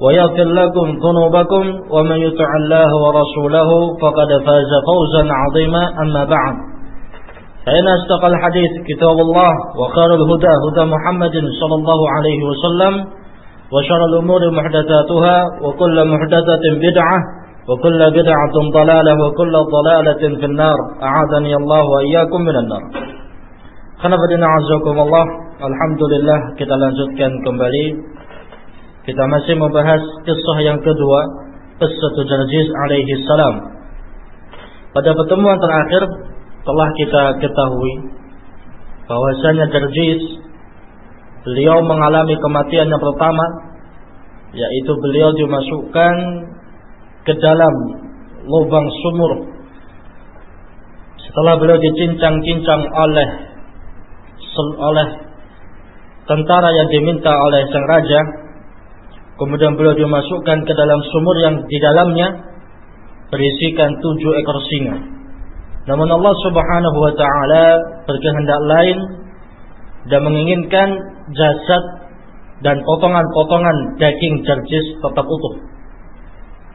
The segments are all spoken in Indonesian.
ويغفر لكم ذنوبكم ومن يطع الله ورسوله فقد فاز فوزا عظيما. أما بعد فإن أصدق الحديث كتاب الله وخير الهدى هدى محمد صلى الله عليه وسلم وشر الأمور محدثاتها وكل محدثة بدعة وكل بدعة ضلالة وكل ضلالة في النار. أعاذني الله وإياكم من النار. Khanafatina azakumullah. Alhamdulillah kita lanjutkan kembali Kita masih membahas kisah yang kedua Kisah Jarjis alaihi salam. Pada pertemuan terakhir Telah kita ketahui bahwasanya Jarjis Beliau mengalami kematian yang pertama Yaitu beliau dimasukkan Ke dalam lubang sumur. Setelah beliau dicincang-cincang oleh oleh tentara yang diminta oleh sang raja Kemudian beliau dimasukkan ke dalam sumur yang di dalamnya berisikan tujuh ekor singa. Namun Allah Subhanahu wa taala berkehendak lain dan menginginkan jasad dan potongan-potongan daging jarjis tetap utuh.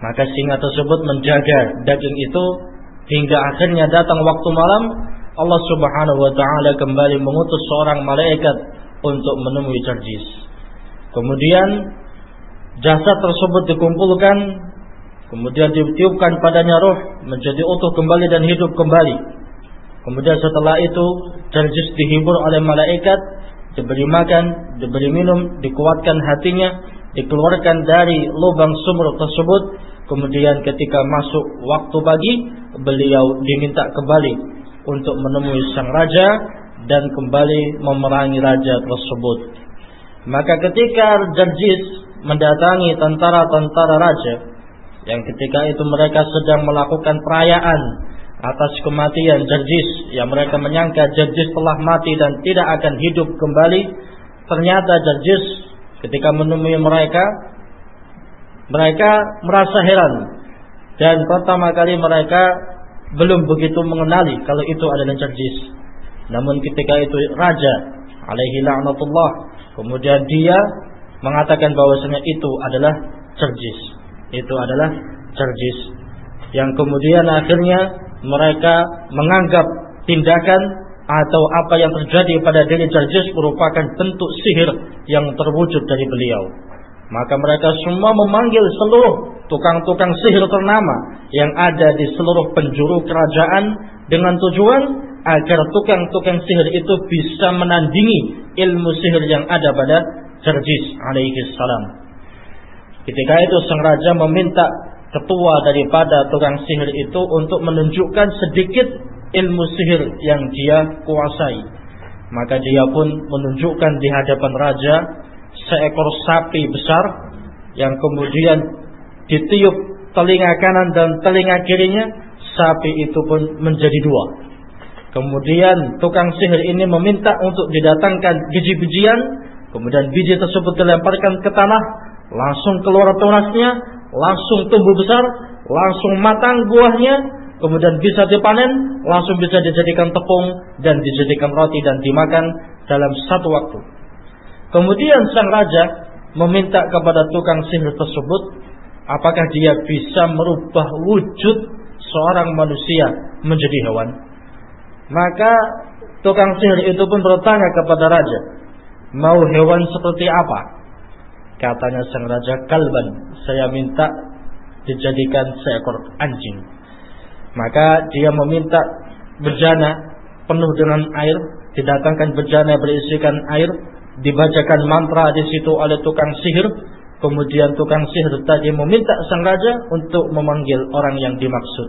Maka singa tersebut menjaga daging itu hingga akhirnya datang waktu malam Allah Subhanahu wa taala kembali mengutus seorang malaikat untuk menemui jarjis. Kemudian jasad tersebut dikumpulkan kemudian ditiupkan padanya roh menjadi utuh kembali dan hidup kembali. Kemudian setelah itu Jarjis dihibur oleh malaikat diberi makan, diberi minum, dikuatkan hatinya dikeluarkan dari lubang sumur tersebut. Kemudian ketika masuk waktu pagi beliau diminta kembali untuk menemui sang raja dan kembali memerangi raja tersebut. Maka ketika Jarjis mendatangi tentara-tentara raja yang ketika itu mereka sedang melakukan perayaan atas kematian Jerjis yang mereka menyangka Jerjis telah mati dan tidak akan hidup kembali. Ternyata Jerjis ketika menemui mereka mereka merasa heran. Dan pertama kali mereka belum begitu mengenali kalau itu adalah Jerjis namun ketika itu raja alaihi la'natullah kemudian dia mengatakan bahwasanya itu adalah cerjis. Itu adalah cerjis. Yang kemudian akhirnya mereka menganggap tindakan atau apa yang terjadi pada diri Jarjis merupakan bentuk sihir yang terwujud dari beliau. Maka mereka semua memanggil seluruh tukang-tukang sihir ternama yang ada di seluruh penjuru kerajaan dengan tujuan agar tukang-tukang sihir itu bisa menandingi ilmu sihir yang ada pada Serjis alaihi salam. Ketika itu sang raja meminta ketua daripada tukang sihir itu untuk menunjukkan sedikit ilmu sihir yang dia kuasai. Maka dia pun menunjukkan di hadapan raja seekor sapi besar yang kemudian ditiup telinga kanan dan telinga kirinya, sapi itu pun menjadi dua. Kemudian tukang sihir ini meminta untuk didatangkan biji-bijian Kemudian biji tersebut dilemparkan ke tanah, langsung keluar tunasnya, langsung tumbuh besar, langsung matang buahnya, kemudian bisa dipanen, langsung bisa dijadikan tepung dan dijadikan roti dan dimakan dalam satu waktu. Kemudian sang raja meminta kepada tukang sihir tersebut apakah dia bisa merubah wujud seorang manusia menjadi hewan. Maka tukang sihir itu pun bertanya kepada raja, Mau hewan seperti apa? Katanya sang raja kalban, saya minta dijadikan seekor anjing. Maka dia meminta bejana penuh dengan air, didatangkan bejana berisikan air, dibacakan mantra di situ oleh tukang sihir. Kemudian tukang sihir tadi meminta sang raja untuk memanggil orang yang dimaksud.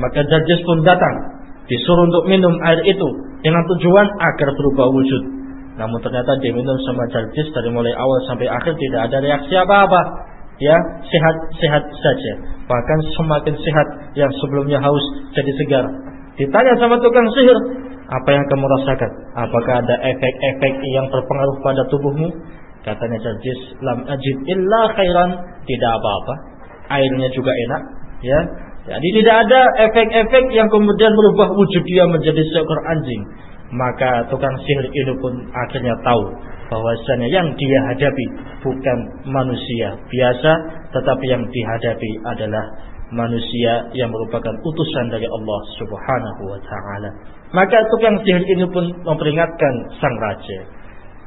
Maka Jarjis pun datang, disuruh untuk minum air itu dengan tujuan agar berubah wujud. Namun ternyata dia minum sama Jarjis dari mulai awal sampai akhir tidak ada reaksi apa-apa. Ya, sehat-sehat saja. bahkan semakin sehat yang sebelumnya haus jadi segar. Ditanya sama tukang sihir, apa yang kamu rasakan? Apakah ada efek-efek yang berpengaruh pada tubuhmu? Katanya Jarjis, lam ajid illa khairan, tidak apa-apa. Airnya juga enak, ya. Jadi tidak ada efek-efek yang kemudian merubah wujud dia menjadi seekor anjing. Maka tukang sihir itu pun akhirnya tahu bahwasanya yang dia hadapi bukan manusia biasa, tetapi yang dihadapi adalah manusia yang merupakan utusan dari Allah Subhanahu wa taala. Maka tukang sihir ini pun memperingatkan sang raja.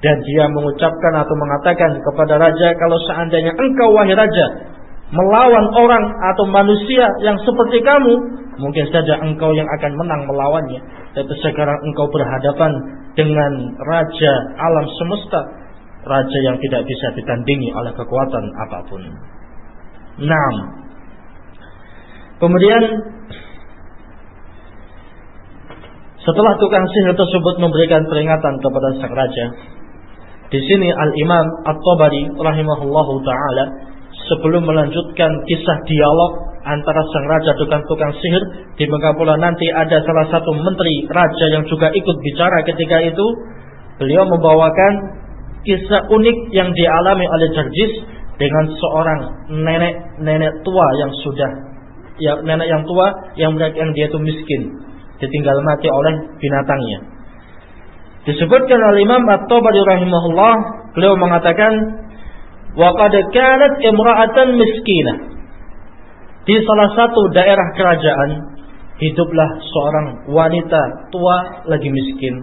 Dan dia mengucapkan atau mengatakan kepada raja kalau seandainya engkau wahai raja melawan orang atau manusia yang seperti kamu, mungkin saja engkau yang akan menang melawannya. Tapi sekarang engkau berhadapan dengan raja alam semesta, raja yang tidak bisa ditandingi oleh kekuatan apa pun. Naam. Kemudian setelah tukang sihir tersebut memberikan peringatan kepada sang raja, di sini Al Imam At-Tabari rahimahullahu taala sebelum melanjutkan kisah dialog antara sang raja dengan tukang sihir. Di Mekah pula nanti ada salah satu menteri raja yang juga ikut bicara ketika itu. Beliau membawakan kisah unik yang dialami oleh Jarjis dengan seorang nenek-nenek tua yang sudah ya nenek yang tua yang yang dia itu miskin ditinggal mati oleh binatangnya. Disebutkan oleh Imam At-Tabari beliau mengatakan Wa qad kanat imra'atan miskinah. Di salah satu daerah kerajaan hiduplah seorang wanita tua lagi miskin.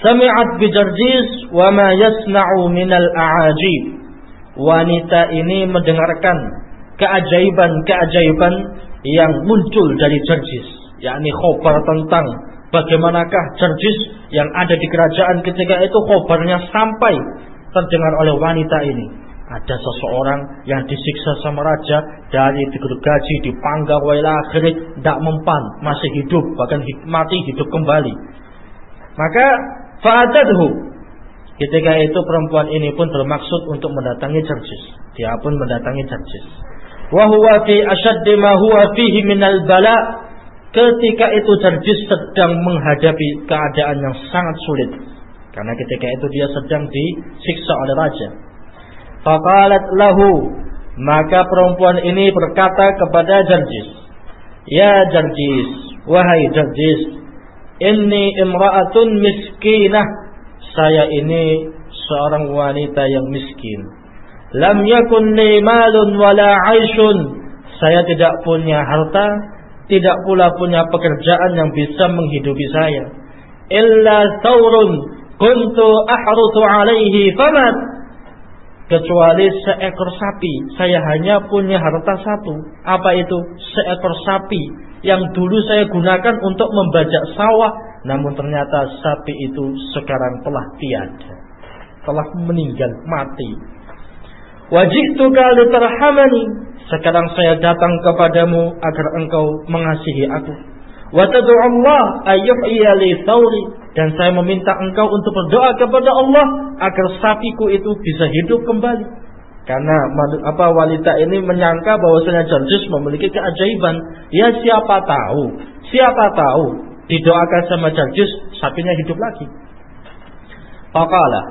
Sami'at bi Jarjis wa ma yasna'u minal a'ajib. Wanita ini mendengarkan keajaiban-keajaiban yang muncul dari Jarjis, yakni khobar tentang bagaimanakah Jarjis yang ada di kerajaan ketika itu khobarnya sampai terdengar oleh wanita ini. Ada seseorang yang disiksa sama raja dari digergaji, dipanggang, wailah akhirnya tidak mempan, masih hidup, bahkan mati hidup kembali. Maka fa'atadhu. Ketika itu perempuan ini pun bermaksud untuk mendatangi Jarjis. Dia pun mendatangi Jarjis. Wahuwa fi asyaddi ma huwa fihi minal bala. Ketika itu Jarjis sedang menghadapi keadaan yang sangat sulit karena ketika itu dia sedang disiksa oleh raja. Faqalat lahu maka perempuan ini berkata kepada Jarjis, "Ya Jarjis, wahai Jarjis, inni imra'atun miskinah. Saya ini seorang wanita yang miskin. Lam yakun li malun wala 'aishun. Saya tidak punya harta, tidak pula punya pekerjaan yang bisa menghidupi saya. Illa thawrun kuntu ahrutu alaihi famat. Kecuali seekor sapi. Saya hanya punya harta satu. Apa itu? Seekor sapi yang dulu saya gunakan untuk membajak sawah. Namun ternyata sapi itu sekarang telah tiada. Telah meninggal mati. Wajibtuka terhamani sekarang saya datang kepadamu agar engkau mengasihi aku. Wa Allah ayyuhyiya li thawri dan saya meminta engkau untuk berdoa kepada Allah agar sapiku itu bisa hidup kembali. Karena apa wanita ini menyangka bahwasanya Jarjus memiliki keajaiban. Ya siapa tahu, siapa tahu didoakan sama Jarjus sapinya hidup lagi. Faqala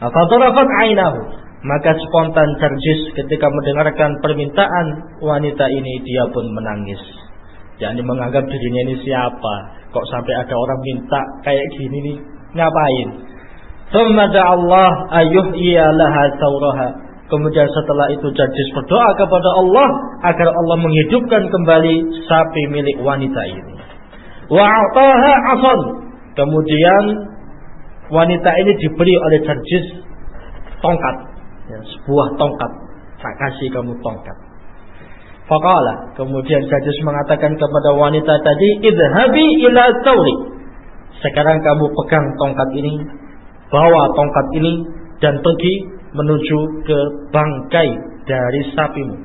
Fadarafat ainahu maka spontan Jarjis ketika mendengarkan permintaan wanita ini dia pun menangis yakni menganggap dirinya ini siapa kok sampai ada orang minta kayak gini nih? Ngapain? Thumma Allah iya laha sauraha kemudian setelah itu Jadis berdoa kepada Allah agar Allah menghidupkan kembali sapi milik wanita ini. Wa ataha asan kemudian wanita ini diberi oleh Jadis tongkat. Ya, sebuah tongkat. Tak kasih kamu tongkat Faqala. Kemudian Jajus mengatakan kepada wanita tadi, "Idhabi ila tawri." Sekarang kamu pegang tongkat ini, bawa tongkat ini dan pergi menuju ke bangkai dari sapimu.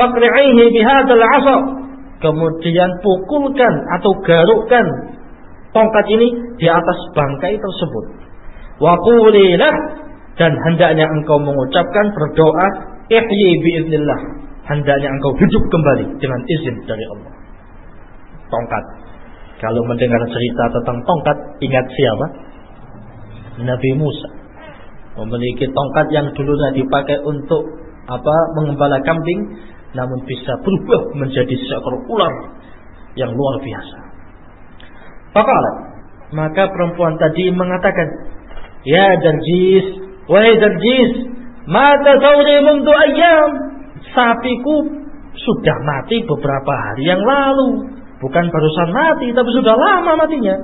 Faqri'ihi bihadzal 'asa. Kemudian pukulkan atau garukkan tongkat ini di atas bangkai tersebut. Wa dan hendaknya engkau mengucapkan berdoa ihyi biiznillah hendaknya engkau hidup kembali dengan izin dari Allah. Tongkat. Kalau mendengar cerita tentang tongkat, ingat siapa? Nabi Musa. Memiliki tongkat yang dulunya dipakai untuk apa? Mengembala kambing, namun bisa berubah menjadi seekor ular yang luar biasa. Faqalat, maka perempuan tadi mengatakan, "Ya Darjis, wahai Darjis, mata sauri mundu ayam. Sapiku sudah mati beberapa hari yang lalu. Bukan barusan mati, tapi sudah lama matinya.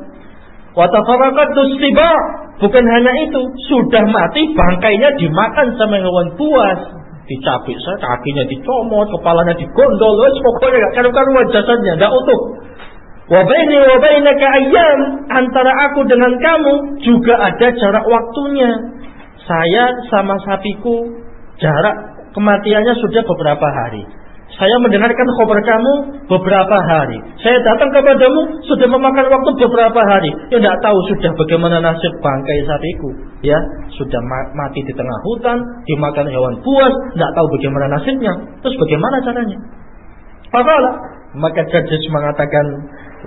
Watafarakat tiba. Bukan hanya itu, sudah mati bangkainya dimakan sama hewan buas. Dicabik saya, kakinya dicomot, kepalanya digondol, wes pokoknya gak karu-karuan jasadnya, gak utuh. Wabaini wabainaka ayam antara aku dengan kamu juga ada jarak waktunya. Saya sama sapiku jarak kematiannya sudah beberapa hari. Saya mendengarkan kabar kamu beberapa hari. Saya datang kepadamu sudah memakan waktu beberapa hari. Ya tidak tahu sudah bagaimana nasib bangkai sapiku. Ya sudah mati di tengah hutan, dimakan hewan buas, tidak tahu bagaimana nasibnya. Terus bagaimana caranya? Fakalah maka Jadis mengatakan,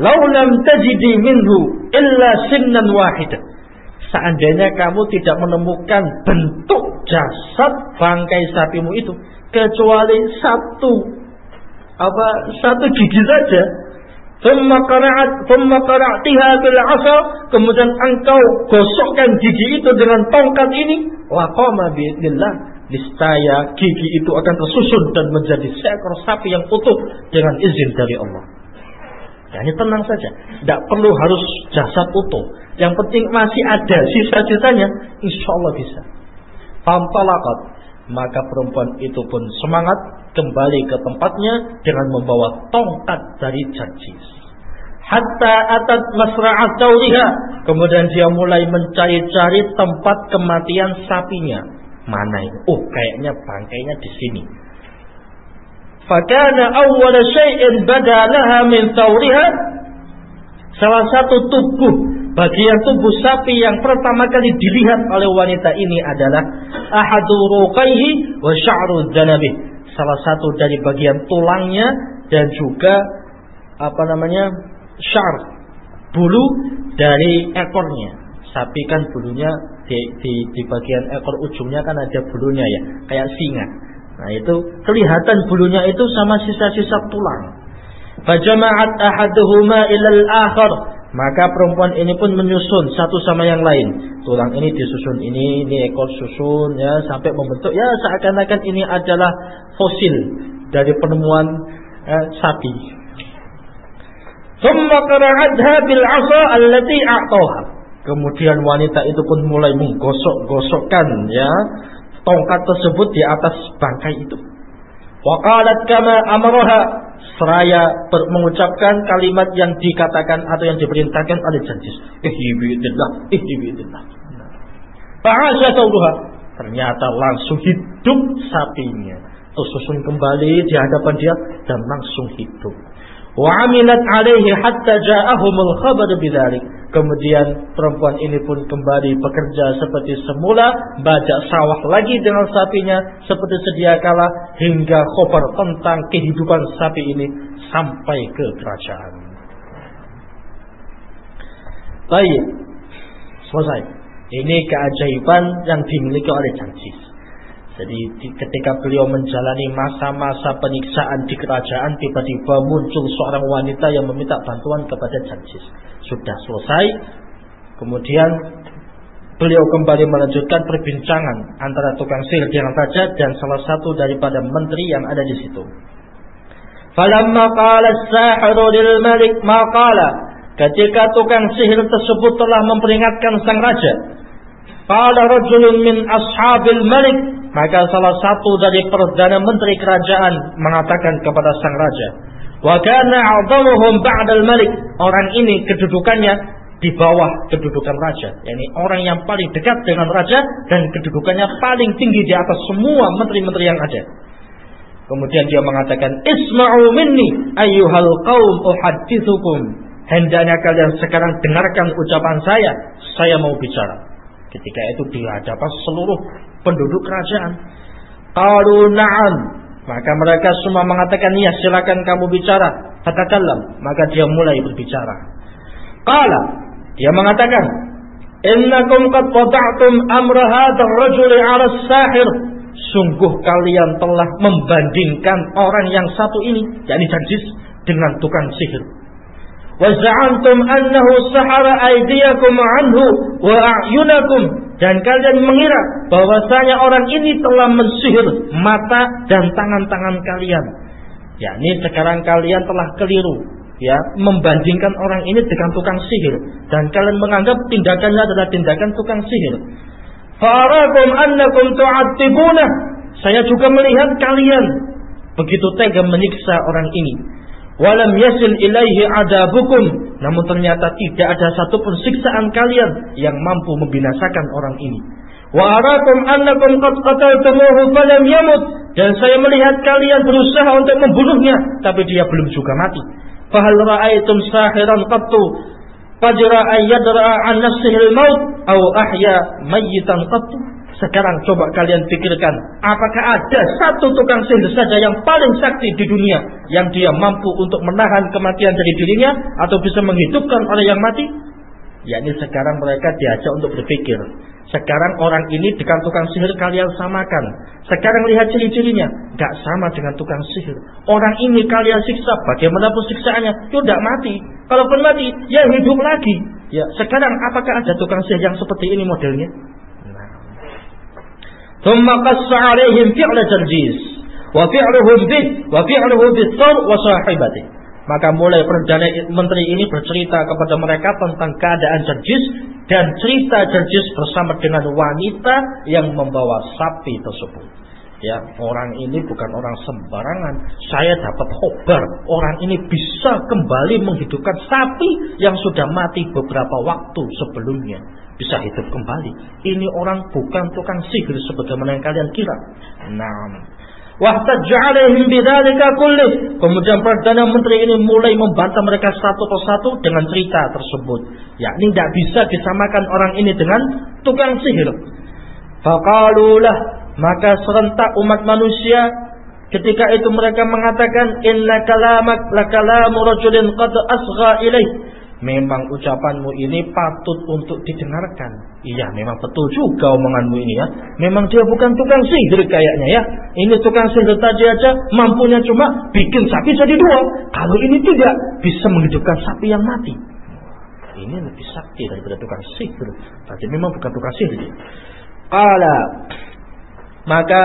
"Laulam tajidi minhu illa sinnan wahid." Seandainya kamu tidak menemukan bentuk jasad bangkai sapimu itu kecuali satu apa satu gigi saja. Kemudian engkau gosokkan gigi itu dengan tongkat ini, wa qama bi gigi itu akan tersusun dan menjadi seekor sapi yang utuh dengan izin dari Allah. Nah, Jadi tenang saja, tidak perlu harus jasad utuh. Yang penting masih ada sisa-sisanya, insya Allah bisa. Pantalakat, maka perempuan itu pun semangat kembali ke tempatnya dengan membawa tongkat dari jajis. Hatta atat masra'at tauriha. Kemudian dia mulai mencari-cari tempat kematian sapinya. Mana itu? Oh, kayaknya bangkainya di sini. Fakana awwal syai'in badalaha min tauriha. Salah satu tubuh Bagian tubuh sapi yang pertama kali dilihat oleh wanita ini adalah ahadu ruqaihi wa sya'ru dzanabih. Salah satu dari bagian tulangnya dan juga apa namanya? syar bulu dari ekornya. Sapi kan bulunya di, di, di bagian ekor ujungnya kan ada bulunya ya, kayak singa. Nah, itu kelihatan bulunya itu sama sisa-sisa tulang. Fajama'at ahaduhuma ilal akhar maka perempuan ini pun menyusun satu sama yang lain. Tulang ini disusun ini, ini ekor susun ya sampai membentuk ya seakan-akan ini adalah fosil dari penemuan eh, sapi. Kemudian wanita itu pun mulai menggosok-gosokkan ya tongkat tersebut di atas bangkai itu. Waqalat kama amaraha seraya mengucapkan kalimat yang dikatakan atau yang diperintahkan oleh janjis. Ihibidillah, ihibidillah. Fa'asya sauduha. Ternyata langsung hidup sapinya. Tersusun kembali di hadapan dia dan langsung hidup. Wa amilat alaihi hatta ja'ahumul khabar bidzalik. Kemudian perempuan ini pun kembali bekerja seperti semula, bajak sawah lagi dengan sapinya seperti sedia kala hingga khabar tentang kehidupan sapi ini sampai ke kerajaan. Baik, selesai. Ini keajaiban yang dimiliki oleh Janjis. Jadi ketika beliau menjalani masa-masa penyiksaan di kerajaan, tiba-tiba muncul seorang wanita yang meminta bantuan kepada Janjis. Sudah selesai, kemudian beliau kembali melanjutkan perbincangan antara tukang sihir dengan raja dan salah satu daripada menteri yang ada di situ. Falamma qala as-sahiru lil malik ma qala ketika tukang sihir tersebut telah memperingatkan sang raja qala rajulun min ashabil malik maka salah satu dari perdana menteri kerajaan mengatakan kepada sang raja, "Wa kana 'adhamuhum ba'dal malik." Orang ini kedudukannya di bawah kedudukan raja, yakni orang yang paling dekat dengan raja dan kedudukannya paling tinggi di atas semua menteri-menteri yang ada. Kemudian dia mengatakan, "Isma'u minni ayyuhal qaum uhaddithukum." Hendaknya kalian sekarang dengarkan ucapan saya, saya mau bicara. Ketika itu di hadapan seluruh penduduk kerajaan. Qalu na'am. Maka mereka semua mengatakan, "Ya, silakan kamu bicara." Katakanlah, maka dia mulai berbicara. Qala, dia mengatakan, "Innakum qad qata'tum amra hadzal rajuli 'ala sahir." Sungguh kalian telah membandingkan orang yang satu ini, yakni Jajis, dengan tukang sihir. Wa za'antum annahu sahara aydiyakum anhu wa a'yunakum dan kalian mengira bahwasanya orang ini telah mensihir mata dan tangan-tangan kalian. Ya, ini sekarang kalian telah keliru ya membandingkan orang ini dengan tukang sihir dan kalian menganggap tindakannya adalah tindakan tukang sihir. Fa'arakum annakum tu'attibuna. Saya juga melihat kalian begitu tega menyiksa orang ini walam yasil ilaihi adabukum. Namun ternyata tidak ada satupun siksaan kalian yang mampu membinasakan orang ini. Wa arakum annakum qad qataltumuhu falam yamut. Dan saya melihat kalian berusaha untuk membunuhnya tapi dia belum juga mati. Fahal ra'aitum sahiran qattu? Fajra ayyadra an nafsihi al-maut aw ahya mayyitan qattu sekarang coba kalian pikirkan, apakah ada satu tukang sihir saja yang paling sakti di dunia yang dia mampu untuk menahan kematian dari dirinya atau bisa menghidupkan orang yang mati? Yakni sekarang mereka diajak untuk berpikir. Sekarang orang ini dengan tukang sihir kalian samakan. Sekarang lihat ciri-cirinya, nggak sama dengan tukang sihir. Orang ini kalian siksa, bagaimanapun siksaannya, ya tidak mati. Kalaupun mati, ya hidup lagi. Ya, sekarang apakah ada tukang sihir yang seperti ini modelnya? ثم قص عليهم فعل ترجيس وفعله به وفعله بالثور وصاحبته maka mulai perdana menteri ini bercerita kepada mereka tentang keadaan Jerjis dan cerita Jerjis bersama dengan wanita yang membawa sapi tersebut. Ya, orang ini bukan orang sembarangan. Saya dapat khobar, orang ini bisa kembali menghidupkan sapi yang sudah mati beberapa waktu sebelumnya bisa hidup kembali. Ini orang bukan tukang sihir sebagaimana yang kalian kira. Nah, Wahtajja alaihim bidzalika kullih. Kemudian Perdana Menteri ini mulai membantah mereka satu persatu dengan cerita tersebut. Yakni tidak bisa disamakan orang ini dengan tukang sihir. Faqalulah maka serentak umat manusia ketika itu mereka mengatakan inna kalamak la kalamu rajulin qad asgha ilaih memang ucapanmu ini patut untuk didengarkan. Iya, memang betul juga omonganmu ini ya. Memang dia bukan tukang sihir kayaknya ya. Ini tukang sihir tadi aja mampunya cuma bikin sapi jadi dua. Kalau ini tidak bisa menghidupkan sapi yang mati. Ini lebih sakti daripada tukang sihir. Tadi memang bukan tukang sihir. Kala maka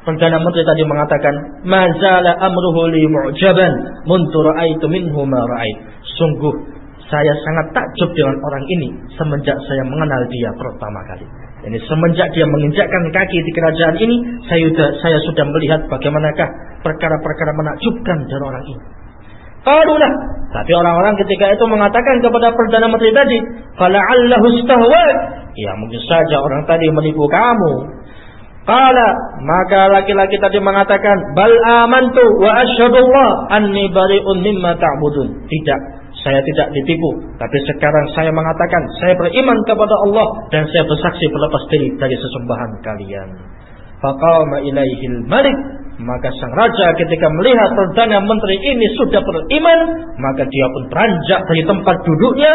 Perdana Menteri tadi mengatakan, "Mazala amruhu li mu'jaban mundu ra'aitu minhu ma ra'ait." Sungguh saya sangat takjub dengan orang ini semenjak saya mengenal dia pertama kali. Ini semenjak dia menginjakkan kaki di kerajaan ini, saya sudah, saya sudah melihat bagaimanakah perkara-perkara menakjubkan dari orang ini. Qalulah. Tapi orang-orang ketika itu mengatakan kepada Perdana Menteri tadi, Fala'allahu stahwat. Ya mungkin saja orang tadi menipu kamu. Kala maka laki-laki tadi mengatakan bal amantu wa asyhadullah anni bari'un mimma ta'budun. Tidak, saya tidak ditipu. Tapi sekarang saya mengatakan, saya beriman kepada Allah dan saya bersaksi berlepas diri dari sesembahan kalian. Faqama ilaihil malik. Maka sang raja ketika melihat Perdana Menteri ini sudah beriman, maka dia pun beranjak dari tempat duduknya.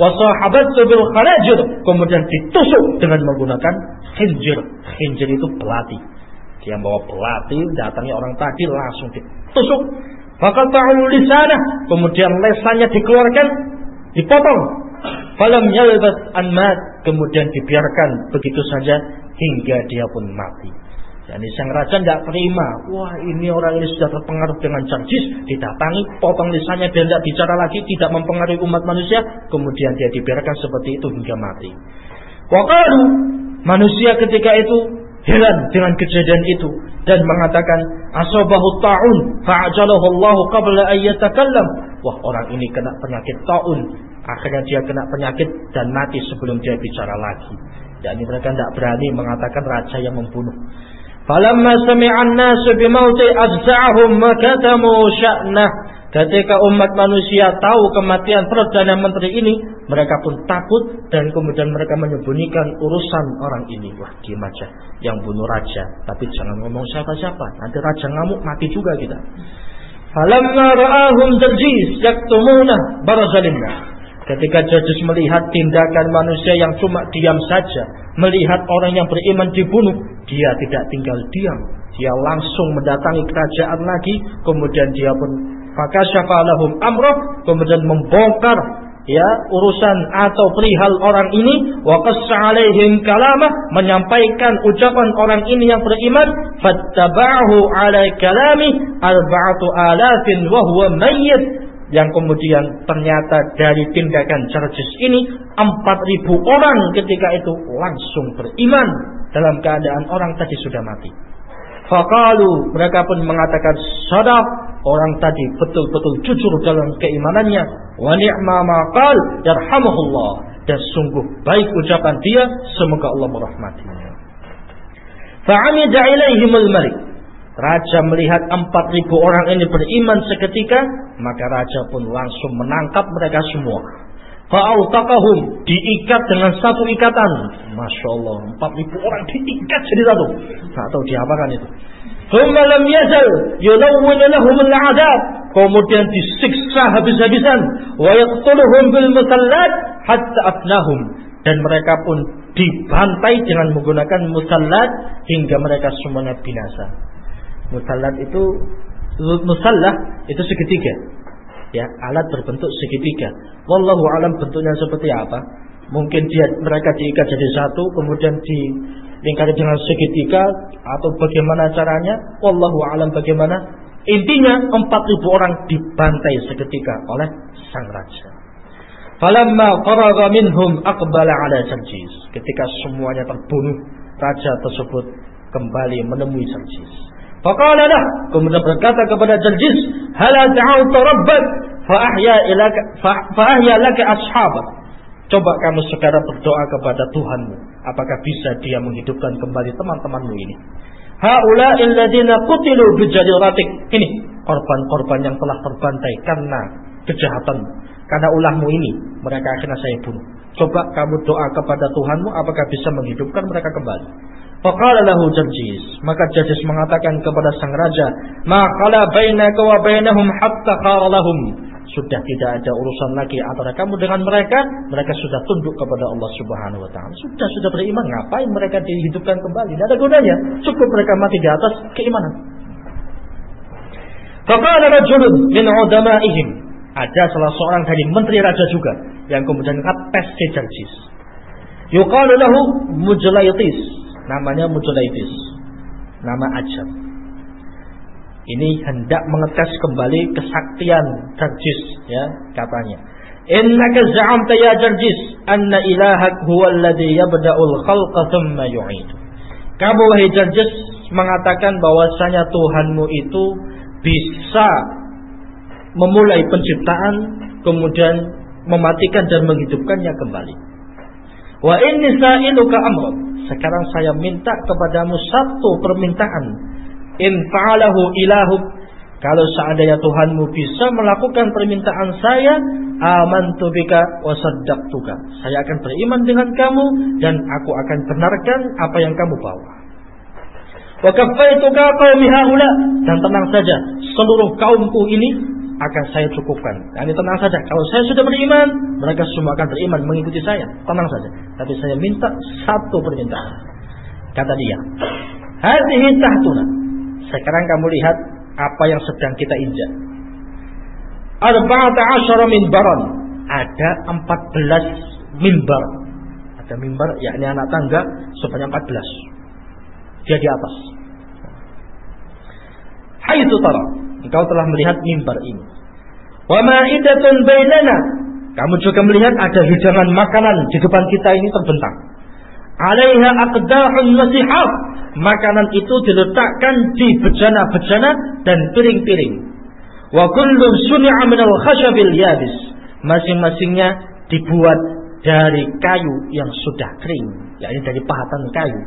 Wasahabat bil kharajir. Kemudian ditusuk dengan menggunakan khinjir. Khinjir itu pelati. Dia bawa pelati, datangnya orang tadi langsung ditusuk Fakata'u lisanah. Kemudian lesannya dikeluarkan, dipotong. Falam yalbas anmat. Kemudian dibiarkan begitu saja hingga dia pun mati. Jadi sang raja tidak terima. Wah ini orang ini sudah terpengaruh dengan canggis. Didatangi, potong lisannya dia tidak bicara lagi. Tidak mempengaruhi umat manusia. Kemudian dia dibiarkan seperti itu hingga mati. Wakalu manusia ketika itu heran dengan kejadian itu dan mengatakan asabahu taun fa'ajalahu Allah qabla an yatakallam. Wah orang ini kena penyakit taun. Akhirnya dia kena penyakit dan mati sebelum dia bicara lagi. Dan mereka tidak berani mengatakan raja yang membunuh. Falamma sami'an nasu bimauti afza'ahum makatamu sya'nah Ketika umat manusia tahu kematian Perdana Menteri ini, mereka pun takut dan kemudian mereka menyembunyikan urusan orang ini. Wah, diam aja. Yang bunuh raja, tapi jangan ngomong siapa-siapa. Nanti raja ngamuk mati juga kita. Falamma ra'ahum terjis yaktumuna barazalimna. Ketika Jajus melihat tindakan manusia yang cuma diam saja, melihat orang yang beriman dibunuh, dia tidak tinggal diam. Dia langsung mendatangi kerajaan lagi, kemudian dia pun fakasyafa lahum amroh kemudian membongkar ya urusan atau perihal orang ini. Wa alaihim kalamah menyampaikan ucapan orang ini yang beriman. Fattaba'hu ala kalami arba'atu alafin wa huwa mayyit. Yang kemudian ternyata dari tindakan Jarjis ini 4000 orang ketika itu langsung beriman dalam keadaan orang tadi sudah mati. Fakalu mereka pun mengatakan sadaq orang tadi betul-betul jujur dalam keimanannya. Wa ni'ma ma qal yarhamuhullah dan sungguh baik ucapan dia semoga Allah merahmatinya. Fa'amida ilaihimul malik. Raja melihat 4000 orang ini beriman seketika, maka raja pun langsung menangkap mereka semua. Fa'autakahum diikat dengan satu ikatan. Masya Allah, 4000 orang diikat jadi satu. Tak tahu diapakan itu. Thumma lam yazal yulawwin lahum al-'adab. Kemudian disiksa habis-habisan. Wa yaqtuluhum bil musallat hatta afnahum. Dan mereka pun dibantai dengan menggunakan musallat hingga mereka semuanya binasa. Musallat itu musallah itu segitiga. Ya, alat berbentuk segitiga. Wallahu alam bentuknya seperti apa? Mungkin dia mereka diikat jadi satu, kemudian di lingkari dengan segitiga atau bagaimana caranya? Wallahu alam bagaimana? Intinya 4000 orang dibantai seketika oleh sang raja. Falamma faraga minhum aqbala ala Sarjis. Ketika semuanya terbunuh raja tersebut kembali menemui Sarjis. Faqala kemudian berkata kepada Sarjis hala ta'awta rabbak fa ahya ilaka laka Coba kamu sekarang berdoa kepada Tuhanmu. Apakah bisa dia menghidupkan kembali teman-temanmu ini? Ini korban-korban yang telah terbantai karena kejahatan, karena ulahmu ini. Mereka akhirnya saya bunuh. Coba kamu doa kepada Tuhanmu apakah bisa menghidupkan mereka kembali. Faqala lahu Jarjis. Maka Jarjis mengatakan kepada sang raja, "Ma qala bainaka wa bainahum hatta qala lahum." sudah tidak ada urusan lagi antara kamu dengan mereka, mereka sudah tunduk kepada Allah Subhanahu wa taala. Sudah sudah beriman, ngapain mereka dihidupkan kembali? Tidak ada gunanya. Cukup mereka mati di atas keimanan. Faqala rajulun min udamaihim. Ada salah seorang dari menteri raja juga yang kemudian ngetes Sejarjis. Yuqalu lahu Mujlaitis. Namanya Mujlaitis. Nama ajar ini hendak mengetes kembali kesaktian Jarjis ya katanya. Innaka za'amta ya Jarjis anna ilahak huwa alladhi yabda'ul khalqa thumma yu'id. Kamu wahai Jarjis mengatakan bahwasanya Tuhanmu itu bisa memulai penciptaan kemudian mematikan dan menghidupkannya kembali wa inni sa'iluka amran sekarang saya minta kepadamu satu permintaan. In fa'alahu ilahuk. Kalau seandainya Tuhanmu bisa melakukan permintaan saya amantu bika wa saddaqtuka. Saya akan beriman dengan kamu dan aku akan benarkan apa yang kamu bawa. Wa haula. Dan tenang saja seluruh kaumku ini akan saya cukupkan. ini tenang saja. Kalau saya sudah beriman, mereka semua akan beriman mengikuti saya. Tenang saja. Tapi saya minta satu permintaan. Kata dia, "Hadhihi tahtuna." Sekarang kamu lihat apa yang sedang kita injak. Arba'ata asyara mimbaran. Ada 14 mimbar. Ada mimbar, yakni anak tangga sebanyak 14. Dia di atas. Hai itu. Engkau telah melihat mimbar ini. Wa ma'idatun bainana. Kamu juga melihat ada hidangan makanan di depan kita ini terbentang. Alaiha aqdahun nasihah makanan itu diletakkan di bejana-bejana dan piring-piring. Wa kullu suni'a minal khashabil yabis. Masing-masingnya dibuat dari kayu yang sudah kering, yakni dari pahatan kayu.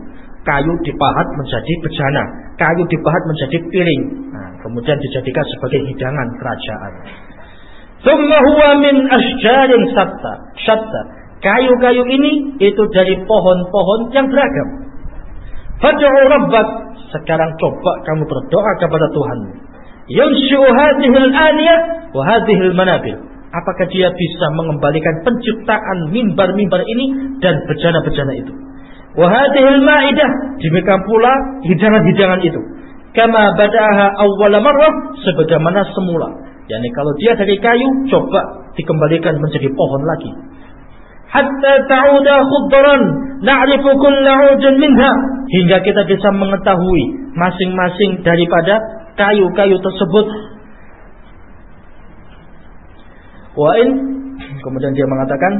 Kayu dipahat menjadi bejana, kayu dipahat menjadi piring. Nah, kemudian dijadikan sebagai hidangan kerajaan. Min asjarin satta. Shatta. Kayu-kayu ini itu dari pohon-pohon yang beragam. Fad'u rabbak. Sekarang coba kamu berdoa kepada Tuhan. Yansyu hadhil aniyah wa manabil. Apakah dia bisa mengembalikan penciptaan mimbar-mimbar ini dan bejana-bejana itu? Wahadihil ma'idah. Demikian pula hidangan-hidangan itu. Kama bada'aha awwala marrah. Sebagaimana semula. Yani kalau dia dari kayu, coba dikembalikan menjadi pohon lagi. Hatta ta'uda khudran. Na'rifu kulla minha. Hingga kita bisa mengetahui masing-masing daripada kayu-kayu tersebut. Wa in kemudian dia mengatakan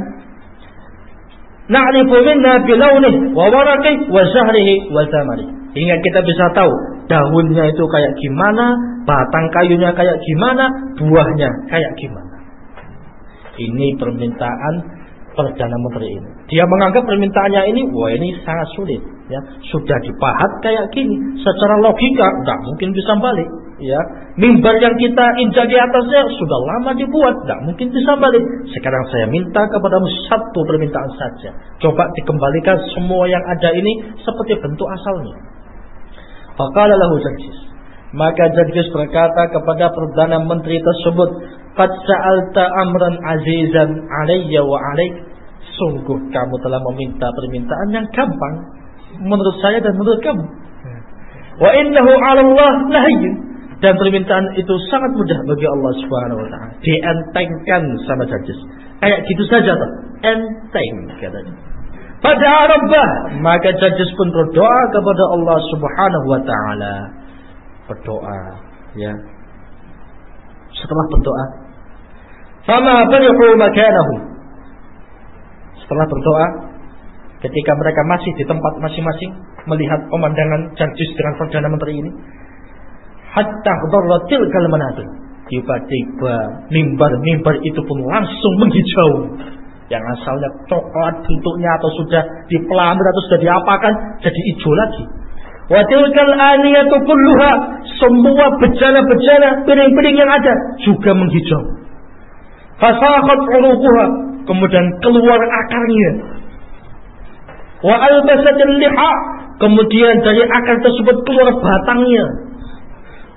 na'rifu minna bilaunih wa warakih wa zahrihi wa zamari. Hingga kita bisa tahu daunnya itu kayak gimana, batang kayunya kayak gimana, buahnya kayak gimana. Ini permintaan Perdana Menteri ini. Dia menganggap permintaannya ini, wah ini sangat sulit. Ya, sudah dipahat kayak gini. Secara logika, nggak mungkin bisa balik ya mimbar yang kita injak di atasnya sudah lama dibuat, tidak mungkin bisa balik. Sekarang saya minta kepadamu satu permintaan saja. Coba dikembalikan semua yang ada ini seperti bentuk asalnya. Faqala lahu. Maka Jarjis berkata kepada Perdana Menteri tersebut, Qad sa'alta amran azizan alayya wa alaik. Sungguh kamu telah meminta permintaan yang gampang. Menurut saya dan menurut kamu. Wa innahu Allah dan permintaan itu sangat mudah bagi Allah Subhanahu wa taala. Dientengkan sama jajis. Kayak gitu saja tuh. Enteng katanya. Pada Rabbah, maka jajis pun berdoa kepada Allah Subhanahu wa taala. Berdoa, ya. Setelah berdoa, fama barihu makanahu. Setelah berdoa, ketika mereka masih di tempat masing-masing melihat pemandangan jajis dengan perdana menteri ini, hatta dharratil kalmanatu. Tiba-tiba mimbar-mimbar itu pun langsung menghijau. Yang asalnya coklat bentuknya atau sudah dipelamir atau sudah diapakan jadi hijau lagi. Wa tilkal aniyatu kulluha semua bejana-bejana piring-piring yang ada juga menghijau. Fasakhat uruquha kemudian keluar akarnya. Wa albasatil liha kemudian dari akar tersebut keluar batangnya.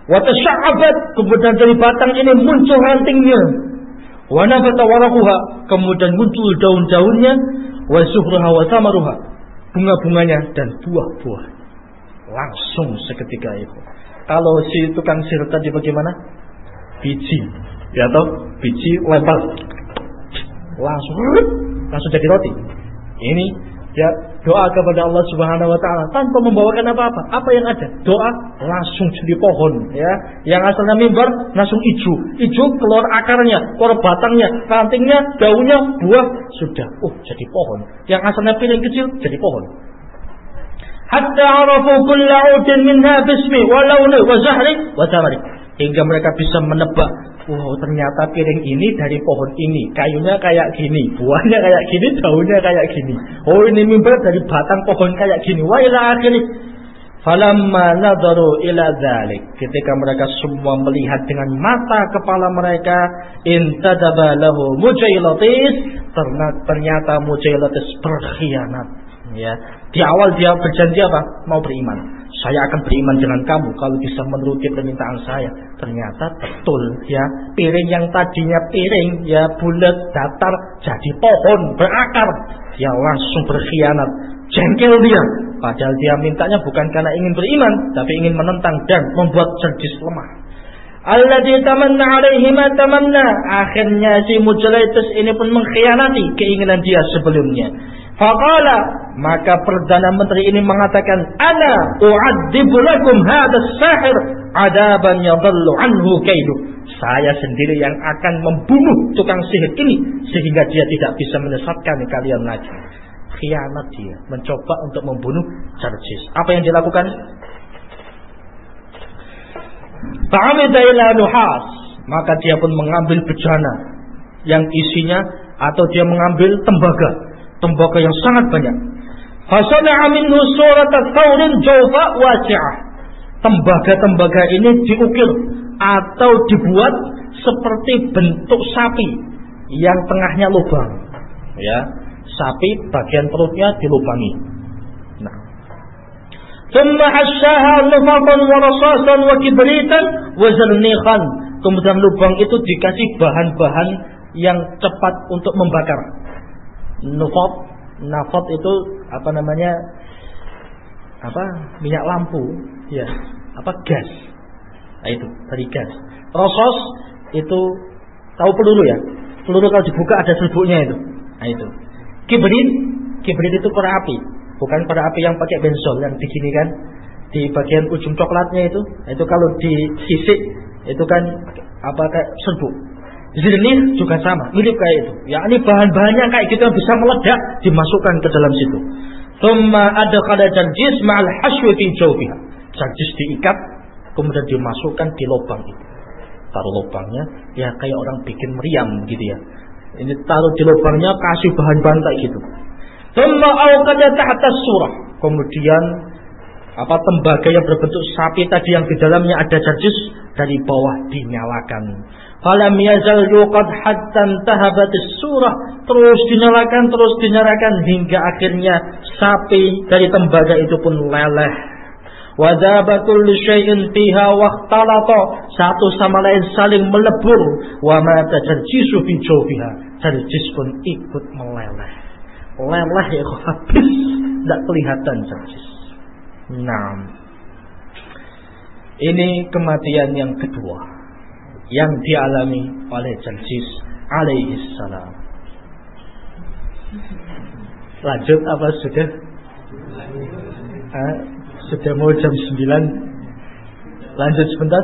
Watasya'abat kemudian dari batang ini muncul rantingnya. Wanabata warakuha kemudian muncul daun-daunnya. Wasuhruha wasamaruha bunga-bunganya dan buah-buah. Langsung seketika itu. Kalau si tukang sihir tadi bagaimana? Biji, ya toh? Biji lempar, langsung langsung jadi roti. Ini ya doa kepada Allah Subhanahu wa taala tanpa membawakan apa-apa. Apa yang ada? Doa langsung jadi pohon ya. Yang asalnya mimbar langsung hijau. Hijau keluar akarnya, keluar batangnya, rantingnya, daunnya, buah sudah oh jadi pohon. Yang asalnya piring kecil jadi pohon. Hatta arafu kulla udin minha bismi wa launi wa zahri wa tamari. Hingga mereka bisa menebak Oh ternyata piring ini dari pohon ini Kayunya kayak gini Buahnya kayak gini Daunnya kayak gini. Oh ini mimbar dari batang pohon kayak gini. Wah ila akhirnya Falamma nadaru ila dhalik Ketika mereka semua melihat dengan mata kepala mereka Intadaba lahu mujailatis. Ternyata mujailatis berkhianat. Ya, Di awal dia berjanji apa? Mau beriman saya akan beriman dengan kamu kalau bisa menuruti permintaan saya. Ternyata betul ya, piring yang tadinya piring ya bulat datar jadi pohon berakar. Ya langsung berkhianat, jengkel dia. Padahal dia mintanya bukan karena ingin beriman, tapi ingin menentang dan membuat cerdas lemah. Alladzi tamanna alaihi ma tamanna. Akhirnya si Mujalitus ini pun mengkhianati keinginan dia sebelumnya. Faqala maka Perdana Menteri ini mengatakan, "Ana u'adzibu lakum sahir adaban yadhallu anhu kaidu." Saya sendiri yang akan membunuh tukang sihir ini sehingga dia tidak bisa menyesatkan kalian lagi. Khianat dia, mencoba untuk membunuh Jarjis. Apa yang dilakukan? Fa'amida ila nuhas, maka dia pun mengambil bejana yang isinya atau dia mengambil tembaga tembaga yang sangat banyak. Fasana'a minhu surata thawrin jawfa wasi'ah. Tembaga-tembaga ini diukir atau dibuat seperti bentuk sapi yang tengahnya lubang. Ya, sapi bagian perutnya dilubangi. Nah. Thumma hasyaha nufatan wa rasasan wa kibritan wa zarnikhan. Kemudian lubang itu dikasih bahan-bahan yang cepat untuk membakar. Nufat, nafat itu apa namanya? Apa? Minyak lampu, ya. Apa gas? Nah, itu dari gas. Rosos itu tahu peluru ya? Peluru kalau dibuka ada serbuknya itu. Nah, itu. Kibrit, kibrit itu para api, bukan para api yang pakai bensol yang begini kan di bagian ujung coklatnya itu. Nah, itu kalau disisik itu kan apa kayak serbuk. Zirnih juga sama, mirip kayak itu. Ya ini bahan-bahannya kayak gitu yang bisa meledak dimasukkan ke dalam situ. Thumma ada kada jarjis ma'al haswi fi jawfiha. Jarjis diikat kemudian dimasukkan di lubang itu. Taruh lubangnya ya kayak orang bikin meriam gitu ya. Ini taruh di lubangnya kasih bahan-bahan kayak gitu. Thumma awqada tahta surah. Kemudian apa tembaga yang berbentuk sapi tadi yang di dalamnya ada jarjis dari bawah dinyalakan. Falam yazal yuqad hatta surah terus dinyalakan terus dinyalakan hingga akhirnya sapi dari tembaga itu pun leleh. Wadaba kullu syai'in fiha satu sama lain saling melebur wa ma tajarjisu fi jawfiha pun ikut meleleh. Leleh ya habis tidak kelihatan jarjis. Nah, ini kematian yang kedua yang dialami oleh Jalsis alaihi salam. Lanjut apa sudah? Eh, sudah mau jam 9 Lanjut sebentar?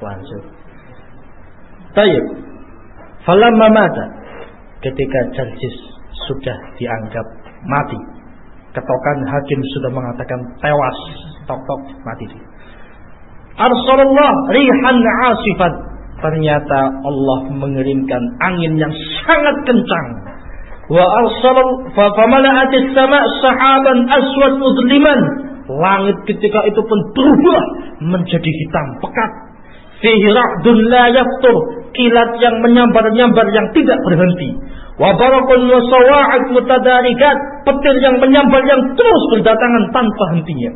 Lanjut. Tayyib. Falamma mata ketika Jalsis sudah dianggap mati. Ketokan hakim sudah mengatakan tewas, tok-tok mati dia. Arsalallah rihan asifat. Ternyata Allah mengirimkan angin yang sangat kencang. Wa arsal famala'atis sama sahaban aswad muzliman. Langit ketika itu pun berubah menjadi hitam pekat. Fihi ra'dun la yaftur. Kilat yang menyambar-nyambar yang tidak berhenti. Wa barakun wa sawa'at mutadarikat. Petir yang menyambar yang terus berdatangan tanpa hentinya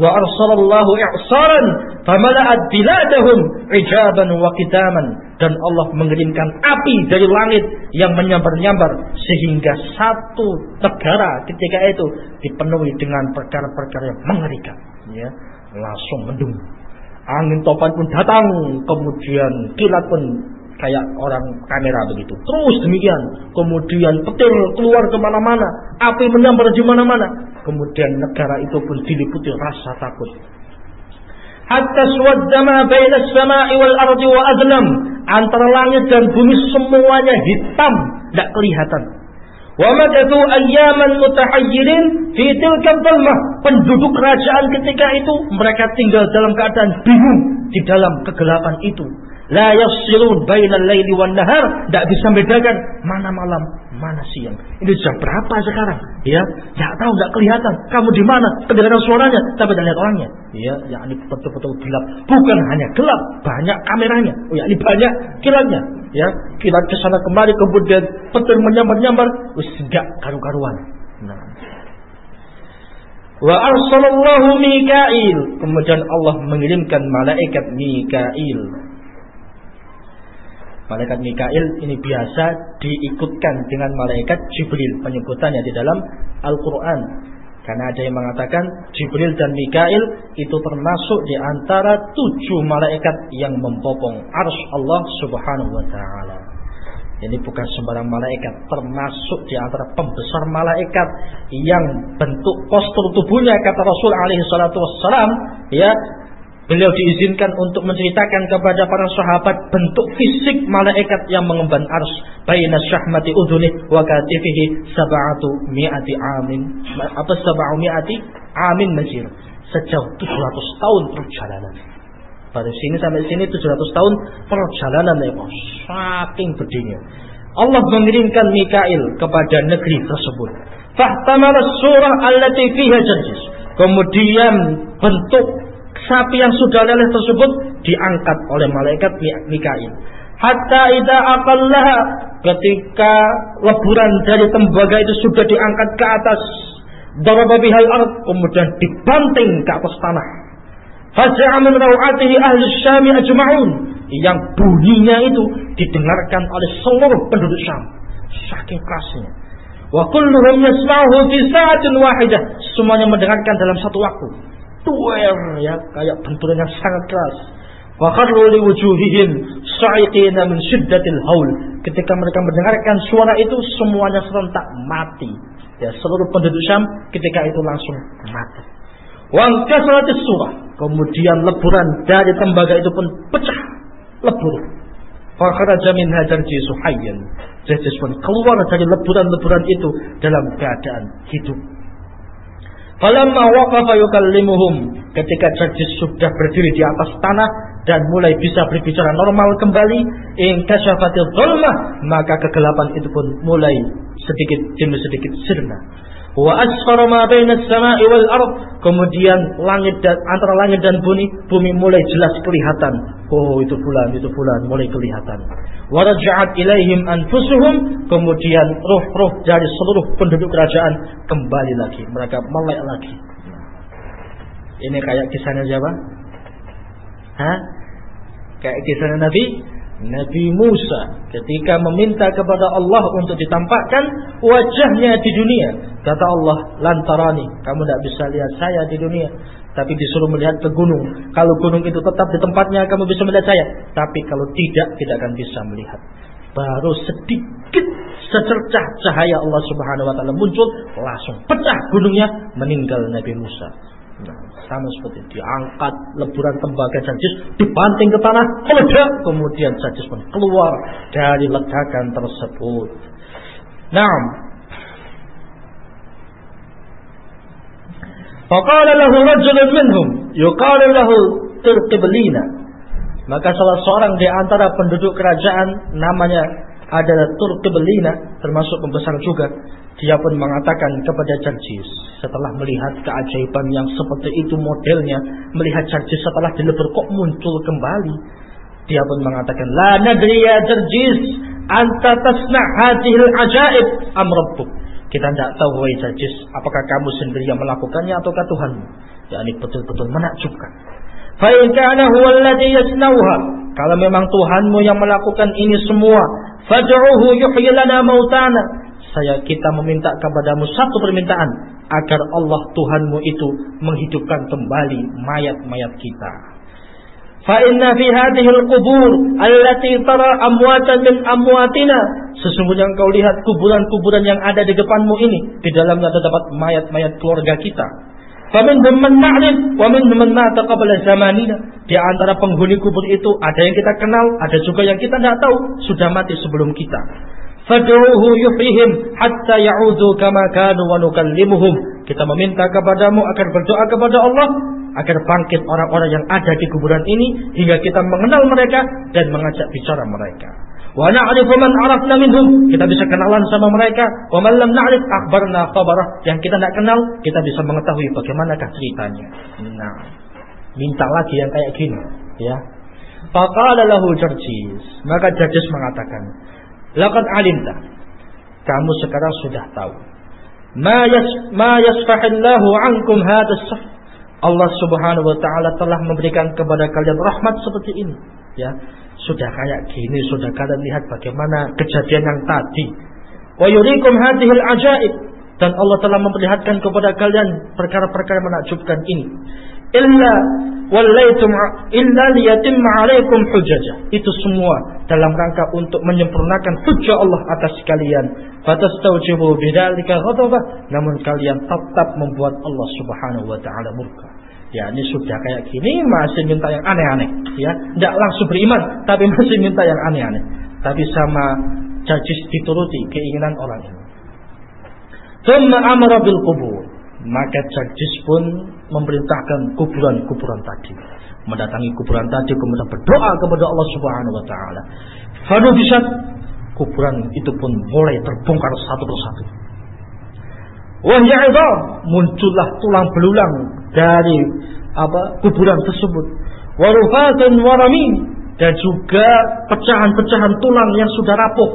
wa arsalallahu i'saran famala'at biladahum ijaban wa kitaman dan Allah mengirimkan api dari langit yang menyambar-nyambar sehingga satu negara ketika itu dipenuhi dengan perkara-perkara yang mengerikan ya langsung mendung angin topan pun datang kemudian kilat pun kayak orang kamera begitu. Terus demikian. Kemudian petir keluar ke mana-mana. Api menyambar di mana-mana. Kemudian negara itu pun diliputi rasa takut. Hatta swaddama baina samai wal ardi wa adlam. Antara langit dan bumi semuanya hitam. Tidak kelihatan. Wa madatu ayyaman mutahayyirin fi tilka Penduduk kerajaan ketika itu mereka tinggal dalam keadaan bingung di dalam kegelapan itu La yafsilun bainal laili wan nahar, tidak bisa membedakan mana malam, mana siang. Ini jam berapa sekarang? Ya, tidak tahu, tidak kelihatan. Kamu di mana? Kedengaran suaranya, tapi tidak lihat orangnya. Ya, ya ini betul-betul gelap. Bukan hanya gelap, banyak kameranya. Oh ya, ini banyak kilatnya. Ya, kilat ke sana kemari kemudian petir menyambar-nyambar, wis enggak karu-karuan. Nah. Wa arsalallahu Mikail. Kemudian Allah mengirimkan malaikat Mikail Malaikat Mikail ini biasa diikutkan dengan malaikat Jibril. Penyebutannya di dalam Al-Quran. Karena ada yang mengatakan Jibril dan Mikail itu termasuk di antara tujuh malaikat yang membopong ars Allah subhanahu wa ta'ala. Ini bukan sembarang malaikat, termasuk di antara pembesar malaikat yang bentuk postur tubuhnya kata Rasul alaihi salatu wassalam ya Beliau diizinkan untuk menceritakan kepada para sahabat bentuk fisik malaikat yang mengemban ars. Baina syahmati udhunih wa katifihi sab'atu mi'ati amin. Apa sab'atu mi'ati amin masir. Sejauh 700 tahun perjalanan. Pada sini sampai sini 700 tahun perjalanan ya bos. Saking. Allah mengirimkan Mikail kepada negeri tersebut. Fahtamal surah allati fiha. Kemudian bentuk sapi yang sudah leleh tersebut diangkat oleh malaikat Mikail. Hatta ida aqallah ketika leburan dari tembaga itu sudah diangkat ke atas daraba bihal ard kemudian dibanting ke atas tanah. Faja'a min rawatihi ahli Syam ajma'un yang bunyinya itu didengarkan oleh seluruh penduduk Syam. Saking kerasnya. Wa kulluhum yasma'uhu fi sa'atin wahidah. Semuanya mendengarkan dalam satu waktu. Tuer ya, kayak benturan yang sangat keras. Wa kharru li wujuhihim sa'iqina min syiddatil haul. Ketika mereka mendengarkan suara itu semuanya serentak mati. Ya, seluruh penduduk Syam ketika itu langsung mati. Wa kasratis surah. Kemudian leburan dari tembaga itu pun pecah lebur. Fakharaja min hajar jisuhayyan. Jajis pun keluar dari leburan-leburan itu dalam keadaan hidup. Falamma waqafa yukallimuhum. Ketika Jajis sudah berdiri di atas tanah dan mulai bisa berbicara normal kembali in kasyafatil maka kegelapan itu pun mulai sedikit demi sedikit sirna wa asfara ma baina samai wal ard. Kemudian langit dan antara langit dan bumi bumi mulai jelas kelihatan. Oh itu fulan itu fulan mulai kelihatan. Wa raja'at ilaihim anfusuhum. Kemudian roh-roh dari seluruh penduduk kerajaan kembali lagi. Mereka melek lagi. Ini kayak kisahnya siapa Hah? Kayak kisahnya Nabi? Nabi Musa ketika meminta kepada Allah untuk ditampakkan wajahnya di dunia. Kata Allah, lantarani, kamu tidak bisa lihat saya di dunia. Tapi disuruh melihat ke gunung. Kalau gunung itu tetap di tempatnya, kamu bisa melihat saya. Tapi kalau tidak, tidak akan bisa melihat. Baru sedikit secercah cahaya Allah Subhanahu wa taala muncul, langsung pecah gunungnya, meninggal Nabi Musa. Nah, sama seperti diangkat leburan tembaga sajis dibanting ke tanah meledak kemudian sajis pun keluar dari ledakan tersebut. Nah, Faqala lahu rajulun minhum. Maka salah seorang di antara penduduk kerajaan namanya adalah Turqiblina termasuk pembesar juga dia pun mengatakan kepada Jarjis setelah melihat keajaiban yang seperti itu modelnya, melihat Jarjis setelah dilebur kok muncul kembali. Dia pun mengatakan, La nadri ya Jarjis, anta tasna hadihil ajaib am rabbuk. Kita tidak tahu wahai Jarjis, apakah kamu sendiri yang melakukannya ataukah Tuhanmu. Ya ini betul-betul menakjubkan. Fa'in kana huwa. Kalau memang Tuhanmu yang melakukan ini semua, fad'uhu yuhyi lana mautana saya kita meminta kepadamu satu permintaan agar Allah Tuhanmu itu menghidupkan kembali mayat-mayat kita. Fa inna fi hadhihi al-qubur allati tara amwatan min amwatina sesungguhnya engkau lihat kuburan-kuburan yang ada di depanmu ini di dalamnya terdapat mayat-mayat keluarga kita. Faminhum man na'rif wa minhum man mata qabla zamanina. Di antara penghuni kubur itu ada yang kita kenal, ada juga yang kita tidak tahu sudah mati sebelum kita. Hatta. Kita meminta kepadamu agar berdoa kepada Allah agar bangkit orang-orang yang ada di kuburan ini hingga kita mengenal mereka dan mengajak bicara mereka. Wa na'rifu man arafna minhum. Kita bisa kenalan sama mereka. Wa man lam na'rif akhbarna khabarah. Yang kita tidak kenal, kita bisa mengetahui bagaimanakah ceritanya. Nah, minta lagi yang kayak gini, ya. Faqala lahu Jarjis. Maka Jarjis mengatakan, Laqad alimta. Kamu sekarang sudah tahu. Ma yas ma yasfahillahu ankum hadas Allah Subhanahu wa taala telah memberikan kepada kalian rahmat seperti ini, ya. Sudah kayak gini, sudah kalian lihat bagaimana kejadian yang tadi. Wa yurikum hadhil ajaib dan Allah telah memperlihatkan kepada kalian perkara-perkara menakjubkan ini illa wallaitum illa liyatimma alaikum hujajah. Itu semua dalam rangka untuk menyempurnakan hujah Allah atas kalian. Fatastaujibu bidzalika ghadabah, namun kalian tetap membuat Allah Subhanahu wa taala murka. Ya, ini sudah kayak gini masih minta yang aneh-aneh, ya. Tidak langsung beriman, tapi masih minta yang aneh-aneh. Tapi sama jajis dituruti keinginan orang ini. Thumma amara bil qubur. Maka jajis pun memerintahkan kuburan-kuburan tadi. Mendatangi kuburan tadi kemudian berdoa kepada Allah Subhanahu wa taala. bisa kuburan itu pun mulai terbongkar satu persatu. Wahya'idham muncullah tulang belulang dari apa kuburan tersebut. Warufatun warami dan juga pecahan-pecahan tulang yang sudah rapuh.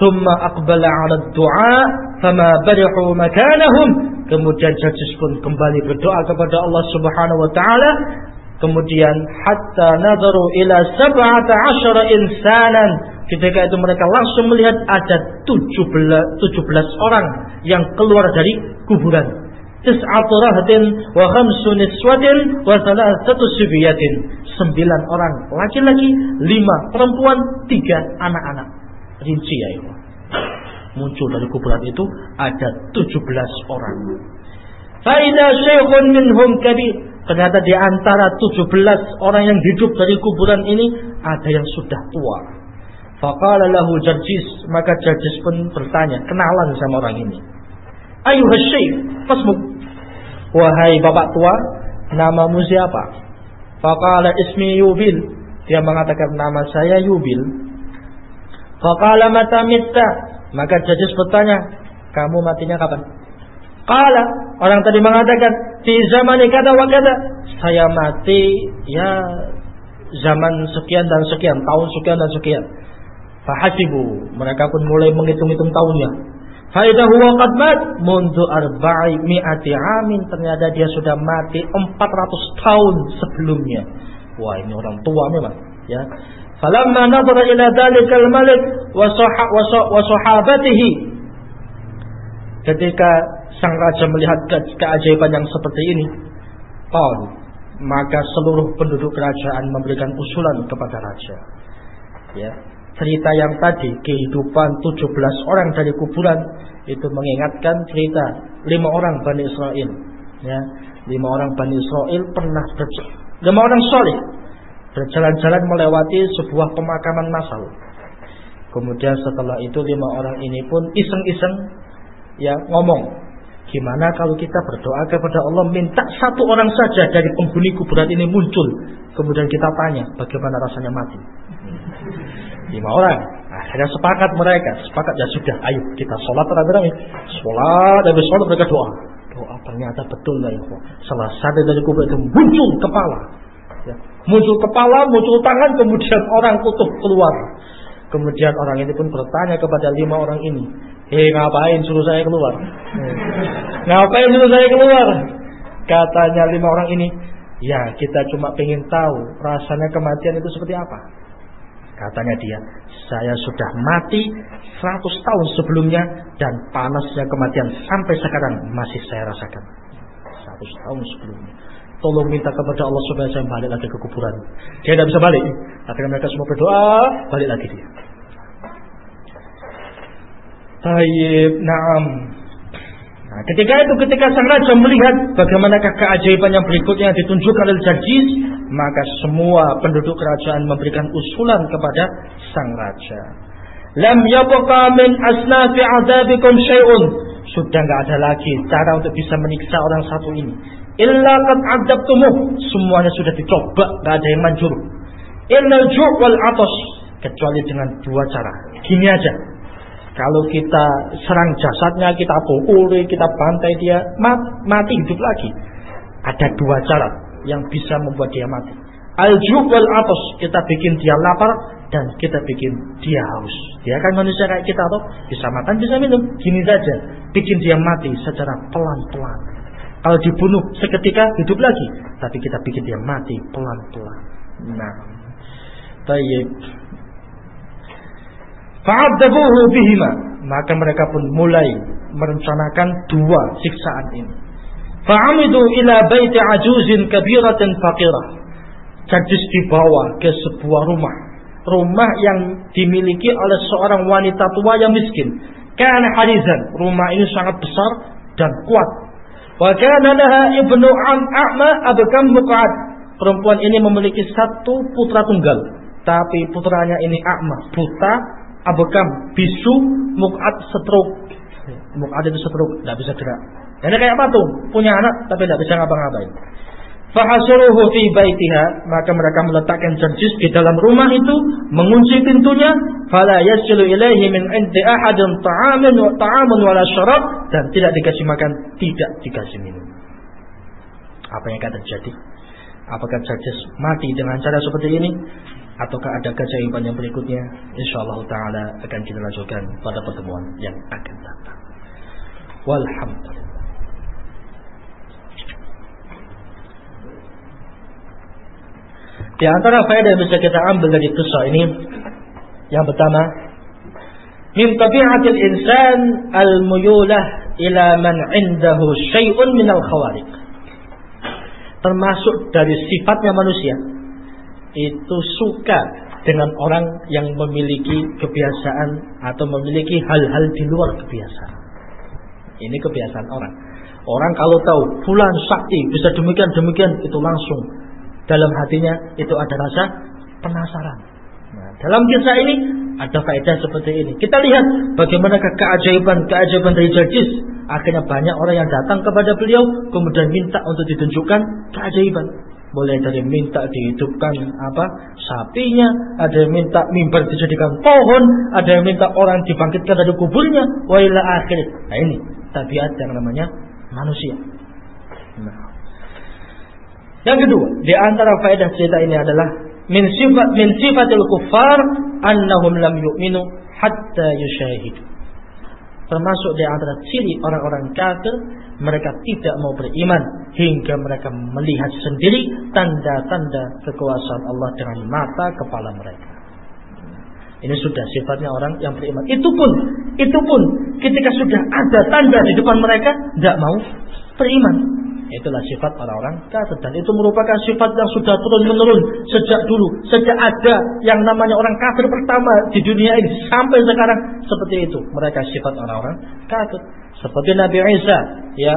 Thumma aqbala 'ala du'a fama barihu makanahum. Kemudian jajis pun kembali berdoa kepada Allah Subhanahu wa taala. Kemudian hatta nazaru ila sab'ata asyara insanan. Ketika itu mereka langsung melihat ada 17, 17 orang yang keluar dari kuburan tis'atu wa khamsu wa thalathatu sibiyatin. Sembilan orang laki-laki, lima perempuan, tiga anak-anak. Rinci ya ibu. Muncul dari kuburan itu ada tujuh belas orang. Faida syekhun minhum kabir. Ternyata di antara tujuh belas orang yang hidup dari kuburan ini ada yang sudah tua. Faqala lahu Jarjis, maka Jarjis pun bertanya, kenalan sama orang ini. Ayuh syekh, fasmuk. Wahai bapak tua, namamu siapa? Faqala ismi Yubil. Dia mengatakan nama saya Yubil. Faqala mata mitta. Maka Jajis bertanya, kamu matinya kapan? Qala, orang tadi mengatakan, di zaman kata wa kata. Saya mati ya zaman sekian dan sekian, tahun sekian dan sekian. Fahasibu, mereka pun mulai menghitung-hitung tahunnya. Faidah huwa mat mundu arba'i mi'ati amin ternyata dia sudah mati 400 tahun sebelumnya. Wah, ini orang tua memang, ya. Falamma nadhara ila dalikal malik wa sahabatihi Ketika sang raja melihat ke keajaiban yang seperti ini, qal maka seluruh penduduk kerajaan memberikan usulan kepada raja. Ya, cerita yang tadi kehidupan 17 orang dari kuburan itu mengingatkan cerita lima orang Bani Israel. Ya lima orang Bani Israel pernah lima orang soleh berjalan-jalan melewati sebuah pemakaman massal. Kemudian setelah itu lima orang ini pun iseng-iseng ya ngomong gimana kalau kita berdoa kepada Allah minta satu orang saja dari penghuni kuburan ini muncul? Kemudian kita tanya bagaimana rasanya mati lima orang. Akhirnya sepakat mereka, sepakat ya sudah, ayo kita sholat rame-rame. Sholat, habis sholat mereka doa. Doa ternyata betul lah ya. Salah satu dari kubur itu muncul kepala. Ya. Muncul kepala, muncul tangan, kemudian orang kutub keluar. Kemudian orang ini pun bertanya kepada lima orang ini, Hei ngapain suruh saya keluar? ngapain suruh saya keluar? Katanya lima orang ini, ya kita cuma pengen tahu rasanya kematian itu seperti apa. Katanya dia, saya sudah mati 100 tahun sebelumnya dan panasnya kematian sampai sekarang masih saya rasakan. 100 tahun sebelumnya. Tolong minta kepada Allah supaya saya balik lagi ke kuburan. Dia tidak bisa balik. Akhirnya mereka semua berdoa, balik lagi dia. Tayyib, na'am. Nah, ketika itu ketika sang raja melihat bagaimana keajaiban yang berikutnya ditunjukkan oleh Jarjis, maka semua penduduk kerajaan memberikan usulan kepada sang raja. Lam yabqa min asnafi adabikum syai'un. Sudah nggak ada lagi cara untuk bisa menyiksa orang satu ini. Illa qad adabtumuh. Semuanya sudah dicoba, nggak ada yang manjur. Illa ju' wal atas. Kecuali dengan dua cara. Gini aja. Kalau kita serang jasadnya, kita pukul, kita bantai dia, mati hidup lagi. Ada dua cara yang bisa membuat dia mati. Al-jub wal atas kita bikin dia lapar dan kita bikin dia haus. Dia kan manusia kayak kita tuh bisa makan bisa minum. Gini saja, bikin dia mati secara pelan-pelan. Kalau dibunuh seketika hidup lagi, tapi kita bikin dia mati pelan-pelan. Nah, tayyib. Fa'adzabuhu bihima. Maka mereka pun mulai merencanakan dua siksaan ini. Fa'amidu ila baiti ajuzin kabiratin faqirah. Gadis dibawa ke sebuah rumah. Rumah yang dimiliki oleh seorang wanita tua yang miskin. Karena harizan. Rumah ini sangat besar dan kuat. Wa kana laha ibnu a'ma abkam muqad. Perempuan ini memiliki satu putra tunggal. Tapi putranya ini a'ma, buta abekam, bisu, mukad, stroke. Mukad itu stroke, tidak bisa gerak. Ini kayak patung, punya anak tapi tidak bisa ngapa-ngapain. Fahasiruhu fi baitiha, maka mereka meletakkan jarjis di dalam rumah itu, mengunci pintunya, fala yasilu ilaihi min inti ahadin ta'amin wa ta'amun wala syarab dan tidak dikasih makan, tidak dikasih minum. Apa yang akan terjadi? Apakah jarjis mati dengan cara seperti ini? Ataukah ada keajaiban yang berikutnya? Insyaallah taala akan kita lanjutkan pada pertemuan yang akan datang. Walhamdulillah. Di antara faedah yang bisa kita ambil dari kisah ini yang pertama, min tabi'atil insan al-muyulah ila man 'indahu syai'un min al-khawariq. Termasuk dari sifatnya manusia itu suka dengan orang yang memiliki kebiasaan atau memiliki hal-hal di luar kebiasaan. Ini kebiasaan orang. Orang kalau tahu fulan sakti bisa demikian demikian itu langsung dalam hatinya itu ada rasa penasaran. Nah, dalam kisah ini ada faedah seperti ini. Kita lihat bagaimana keajaiban-keajaiban dari Jajis. Akhirnya banyak orang yang datang kepada beliau kemudian minta untuk ditunjukkan keajaiban. Mulai dari minta dihidupkan apa sapinya, ada yang minta mimbar dijadikan pohon, ada yang minta orang dibangkitkan dari kuburnya, wailah akhir. Nah ini tabiat yang namanya manusia. Nah, yang kedua, di antara faedah cerita ini adalah min sifat min sifatil kuffar annahum lam yu'minu hatta yushahidu. Termasuk di antara ciri orang-orang kafir, mereka tidak mau beriman hingga mereka melihat sendiri tanda-tanda kekuasaan Allah dengan mata kepala mereka. Ini sudah sifatnya orang yang beriman. Itu pun, itu pun ketika sudah ada tanda di depan mereka, tidak mau beriman. Itulah sifat orang-orang kafir dan itu merupakan sifat yang sudah turun menurun sejak dulu, sejak ada yang namanya orang kafir pertama di dunia ini sampai sekarang seperti itu. Mereka sifat orang-orang kafir. Seperti Nabi Isa, ya,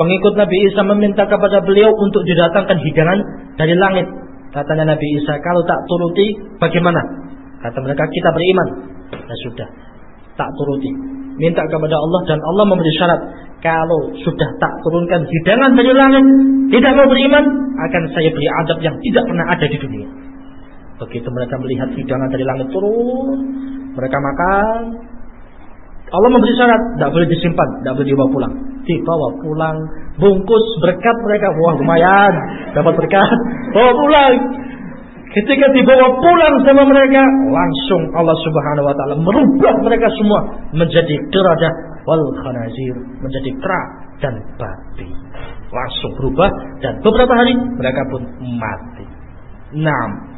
pengikut Nabi Isa meminta kepada beliau untuk didatangkan hidangan dari langit. Katanya Nabi Isa, kalau tak turuti bagaimana? Kata mereka, kita beriman. Ya sudah, tak turuti. Minta kepada Allah dan Allah memberi syarat kalau sudah tak turunkan hidangan dari langit, tidak mau beriman, akan saya beri adab yang tidak pernah ada di dunia. Begitu mereka melihat hidangan dari langit turun, mereka makan. Allah memberi syarat, tidak boleh disimpan, tidak boleh dibawa pulang. Dibawa pulang, bungkus berkat mereka, wah lumayan, dapat berkat, bawa pulang. Ketika dibawa pulang sama mereka, langsung Allah Subhanahu wa taala merubah mereka semua menjadi keradah wal khanazir, menjadi kera dan babi. Langsung berubah dan beberapa hari mereka pun mati. Enam.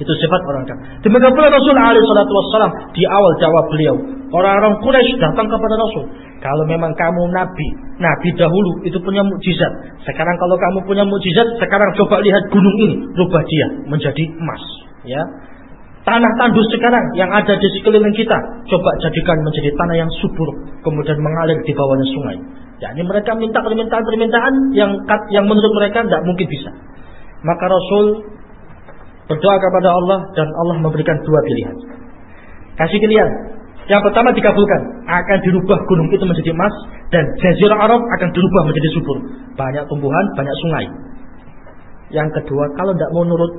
Itu sifat orang kafir. Demikian pula Rasul alaihi wassalam di awal jawab beliau, orang-orang Quraisy datang kepada Rasul. Kalau memang kamu nabi, nabi dahulu itu punya mukjizat. Sekarang kalau kamu punya mukjizat, sekarang coba lihat gunung ini, rubah dia menjadi emas, ya. Tanah tandus sekarang yang ada di sekeliling kita, coba jadikan menjadi tanah yang subur, kemudian mengalir di bawahnya sungai. Ya, ini mereka minta permintaan-permintaan yang yang menurut mereka tidak mungkin bisa. Maka Rasul berdoa kepada Allah dan Allah memberikan dua pilihan. Kasih pilihan. Yang pertama dikabulkan, akan dirubah gunung itu menjadi emas dan jazirah Arab akan dirubah menjadi subur. Banyak tumbuhan, banyak sungai. Yang kedua, kalau tidak mau nurut,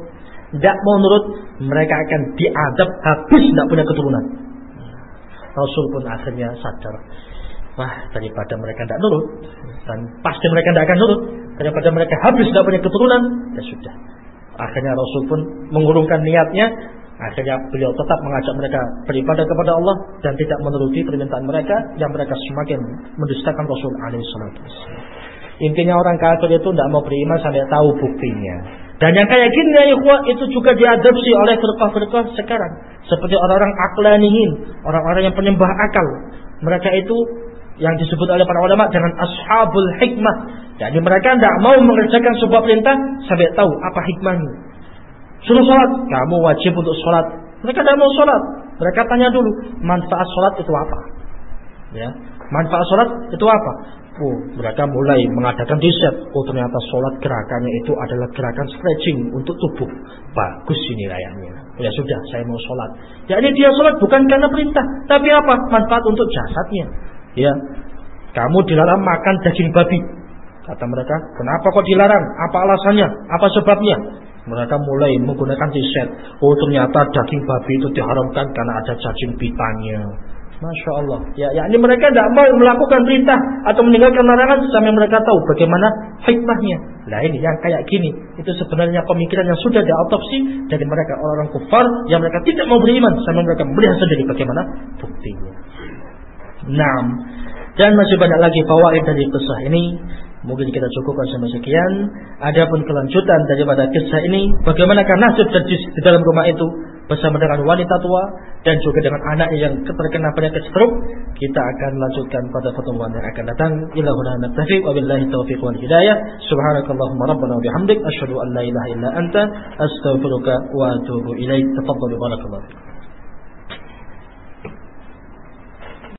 tidak mau nurut, mereka akan diadab habis tidak punya keturunan. Rasul pun akhirnya sadar, wah daripada mereka tidak nurut dan pasti mereka tidak akan nurut daripada mereka habis tidak punya keturunan, ya sudah Akhirnya Rasul pun mengurungkan niatnya. Akhirnya beliau tetap mengajak mereka beribadah kepada Allah dan tidak menuruti permintaan mereka yang mereka semakin mendustakan Rasul alaihissalam. Intinya orang kafir itu tidak mau beriman sampai tahu buktinya. Dan yang kayak gini ya itu juga diadopsi oleh firqah-firqah sekarang. Seperti orang-orang aklanihin, orang-orang yang penyembah akal. Mereka itu yang disebut oleh para ulama dengan ashabul hikmah. Jadi mereka tidak mau mengerjakan sebuah perintah sampai tahu apa hikmahnya. Suruh sholat, kamu wajib untuk sholat. Mereka tidak mau sholat. Mereka tanya dulu, manfaat sholat itu apa? Ya, manfaat sholat itu apa? Oh, mereka mulai mengadakan riset. Oh, ternyata sholat gerakannya itu adalah gerakan stretching untuk tubuh. Bagus ini layaknya. Ya sudah, saya mau sholat. Ya ini dia sholat bukan karena perintah, tapi apa? Manfaat untuk jasadnya. Ya, kamu dilarang makan daging babi. Kata mereka, kenapa kok dilarang? Apa alasannya? Apa sebabnya? Mereka mulai menggunakan riset. Oh ternyata daging babi itu diharamkan karena ada cacing pitanya. Masya Allah. Ya, ya ini mereka tidak mau melakukan perintah atau meninggalkan larangan sampai mereka tahu bagaimana hikmahnya. Nah ini yang kayak gini. Itu sebenarnya pemikiran yang sudah diautopsi dari mereka orang-orang kufar yang mereka tidak mau beriman sampai mereka melihat sendiri bagaimana buktinya. Nah, dan masih banyak lagi fawaid dari kisah ini. Mungkin kita cukupkan sampai sekian. Adapun kelanjutan daripada kisah ini, bagaimana nasib di dalam rumah itu bersama dengan wanita tua dan juga dengan anak yang terkena penyakit stroke, kita akan lanjutkan pada pertemuan yang akan datang. Ila huna naktafi wa billahi taufiq wal hidayah. Subhanakallahumma rabbana wa bihamdik asyhadu an la ilaha illa anta astaghfiruka wa atubu ilaik. Tafadhalu barakallahu